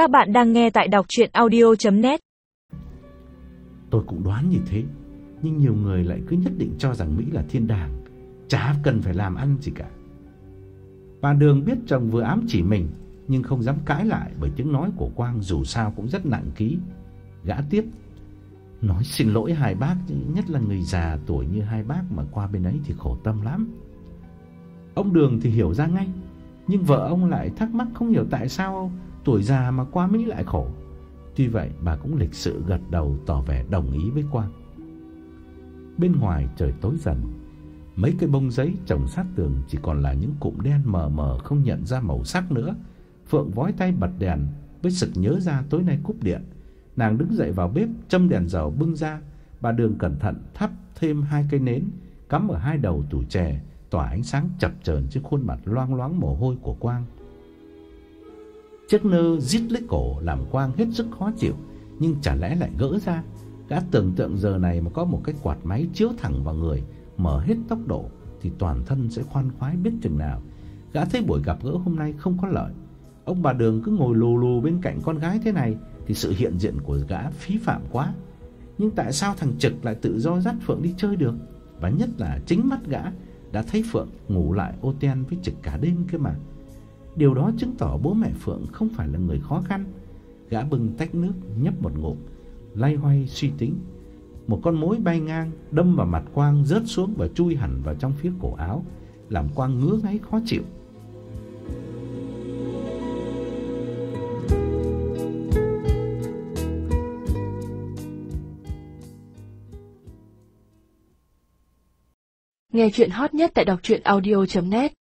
Các bạn đang nghe tại đọc chuyện audio.net Tôi cũng đoán như thế, nhưng nhiều người lại cứ nhất định cho rằng Mỹ là thiên đàng, chả cần phải làm ăn gì cả. Bà Đường biết chồng vừa ám chỉ mình, nhưng không dám cãi lại bởi tiếng nói của Quang dù sao cũng rất nặng ký. Gã tiếp, nói xin lỗi hai bác, nhất là người già tuổi như hai bác mà qua bên ấy thì khổ tâm lắm. Ông Đường thì hiểu ra ngay, nhưng vợ ông lại thắc mắc không hiểu tại sao tuổi già mà qua Mỹ lại khổ. Tuy vậy bà cũng lịch sự gật đầu tỏ vẻ đồng ý với Quang. Bên ngoài trời tối dần, mấy cây bông giấy trồng sát tường chỉ còn là những cụm đen mờ mờ không nhận ra màu sắc nữa. Phượng vói tay bật đèn, với sực nhớ ra tối nay cúp điện. Nàng đứng dậy vào bếp châm đèn dầu bưng ra, bà Đường cẩn thận thắp thêm hai cây nến cắm ở hai đầu tủ chè, tỏa ánh sáng chập chờn trên khuôn mặt loang loáng mồ hôi của Quang. Chiếc nơ rít lấy cổ làm Quang hết sức khó chịu, nhưng chả lẽ lại gỡ ra. Gã tưởng tượng giờ này mà có một cái quạt máy chiếu thẳng vào người, mở hết tốc độ thì toàn thân sẽ khoan khoái biết chừng nào. Gã thấy buổi gặp gỡ hôm nay không có lợi. Ông bà Đường cứ ngồi lù lù bên cạnh con gái thế này thì sự hiện diện của gã phí phạm quá. Nhưng tại sao thằng Trực lại tự do dắt Phượng đi chơi được? Và nhất là chính mắt gã đã thấy Phượng ngủ lại ô ten với Trực cả đêm kia mà. Điều đó chứng tỏ bố mẹ Phượng không phải là người khó khăn. Gã bưng tách nước nhấp một ngụm, lay hoay suy tính. Một con mối bay ngang đâm vào mặt Quang rớt xuống và chui hẳn vào trong phía cổ áo, làm Quang ngứa ngáy khó chịu. Nghe chuyện hot nhất tại đọc audio.net